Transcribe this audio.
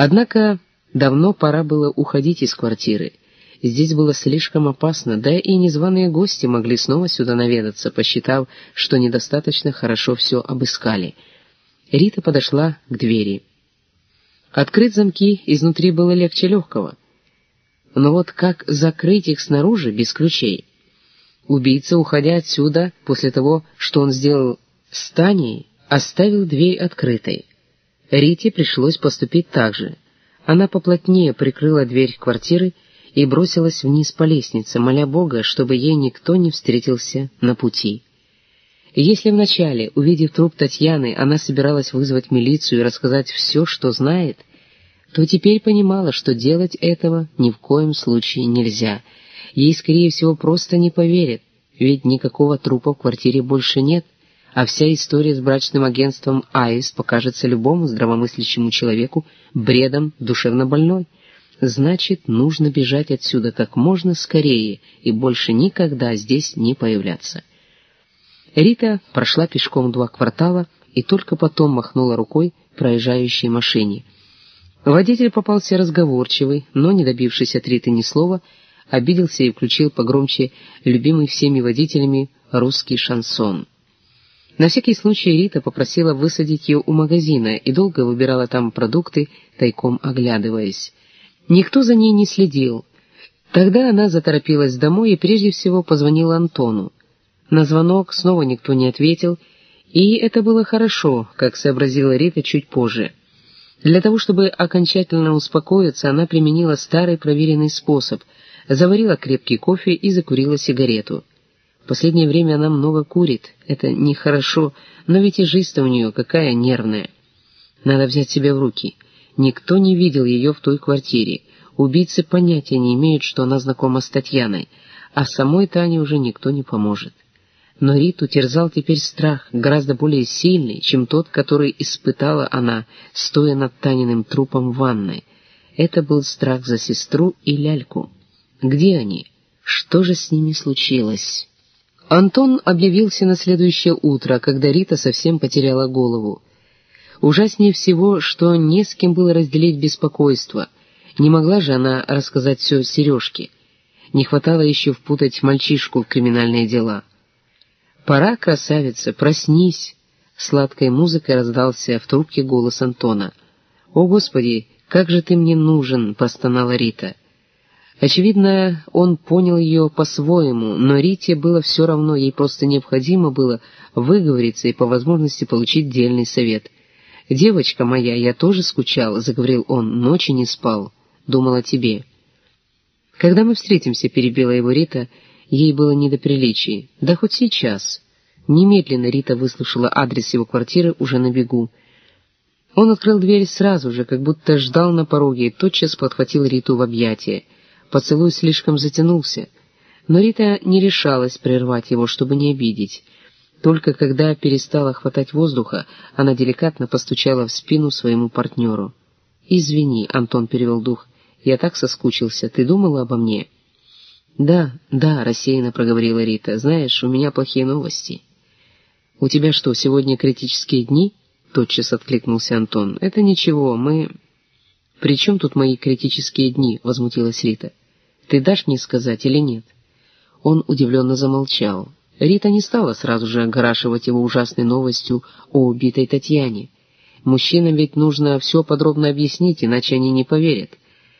Однако давно пора было уходить из квартиры. Здесь было слишком опасно, да и незваные гости могли снова сюда наведаться, посчитав, что недостаточно хорошо все обыскали. Рита подошла к двери. Открыть замки изнутри было легче легкого. Но вот как закрыть их снаружи без ключей? Убийца, уходя отсюда, после того, что он сделал с Таней, оставил дверь открытой. Рите пришлось поступить так же. Она поплотнее прикрыла дверь квартиры и бросилась вниз по лестнице, моля Бога, чтобы ей никто не встретился на пути. Если вначале, увидев труп Татьяны, она собиралась вызвать милицию и рассказать все, что знает, то теперь понимала, что делать этого ни в коем случае нельзя. Ей, скорее всего, просто не поверят, ведь никакого трупа в квартире больше нет, а вся история с брачным агентством «Аис» покажется любому здравомыслящему человеку бредом душевно больной. Значит, нужно бежать отсюда как можно скорее и больше никогда здесь не появляться. Рита прошла пешком два квартала и только потом махнула рукой проезжающей машине. Водитель попался разговорчивый, но, не добившись от Риты ни слова, обиделся и включил погромче любимый всеми водителями русский шансон. На всякий случай Рита попросила высадить ее у магазина и долго выбирала там продукты, тайком оглядываясь. Никто за ней не следил. Тогда она заторопилась домой и прежде всего позвонила Антону. На звонок снова никто не ответил, и это было хорошо, как сообразила Рита чуть позже. Для того, чтобы окончательно успокоиться, она применила старый проверенный способ, заварила крепкий кофе и закурила сигарету. Последнее время она много курит, это нехорошо, но ведь и жизнь-то у нее какая нервная. Надо взять себя в руки — Никто не видел ее в той квартире. Убийцы понятия не имеют, что она знакома с Татьяной, а самой Тане уже никто не поможет. Но Риту терзал теперь страх, гораздо более сильный, чем тот, который испытала она, стоя над Таниным трупом в ванной. Это был страх за сестру и ляльку. Где они? Что же с ними случилось? Антон объявился на следующее утро, когда Рита совсем потеряла голову. Ужаснее всего, что не с кем было разделить беспокойство. Не могла же она рассказать все Сережке. Не хватало еще впутать мальчишку в криминальные дела. «Пора, красавица, проснись!» Сладкой музыкой раздался в трубке голос Антона. «О, Господи, как же ты мне нужен!» — простонала Рита. Очевидно, он понял ее по-своему, но Рите было все равно, ей просто необходимо было выговориться и по возможности получить дельный совет — «Девочка моя, я тоже скучал», — заговорил он, — «ночи не спал, думал о тебе». «Когда мы встретимся?» — перебила его Рита, ей было не до приличий. «Да хоть сейчас». Немедленно Рита выслушала адрес его квартиры уже на бегу. Он открыл дверь сразу же, как будто ждал на пороге, и тотчас подхватил Риту в объятия. Поцелуй слишком затянулся, но Рита не решалась прервать его, чтобы не обидеть. Только когда перестала хватать воздуха, она деликатно постучала в спину своему партнеру. «Извини», — Антон перевел дух, — «я так соскучился. Ты думала обо мне?» «Да, да», — рассеянно проговорила Рита. «Знаешь, у меня плохие новости». «У тебя что, сегодня критические дни?» — тотчас откликнулся Антон. «Это ничего, мы...» «При чем тут мои критические дни?» — возмутилась Рита. «Ты дашь мне сказать или нет?» Он удивленно замолчал. Рита не стала сразу же огорашивать его ужасной новостью о убитой Татьяне. Мужчинам ведь нужно все подробно объяснить, иначе они не поверят —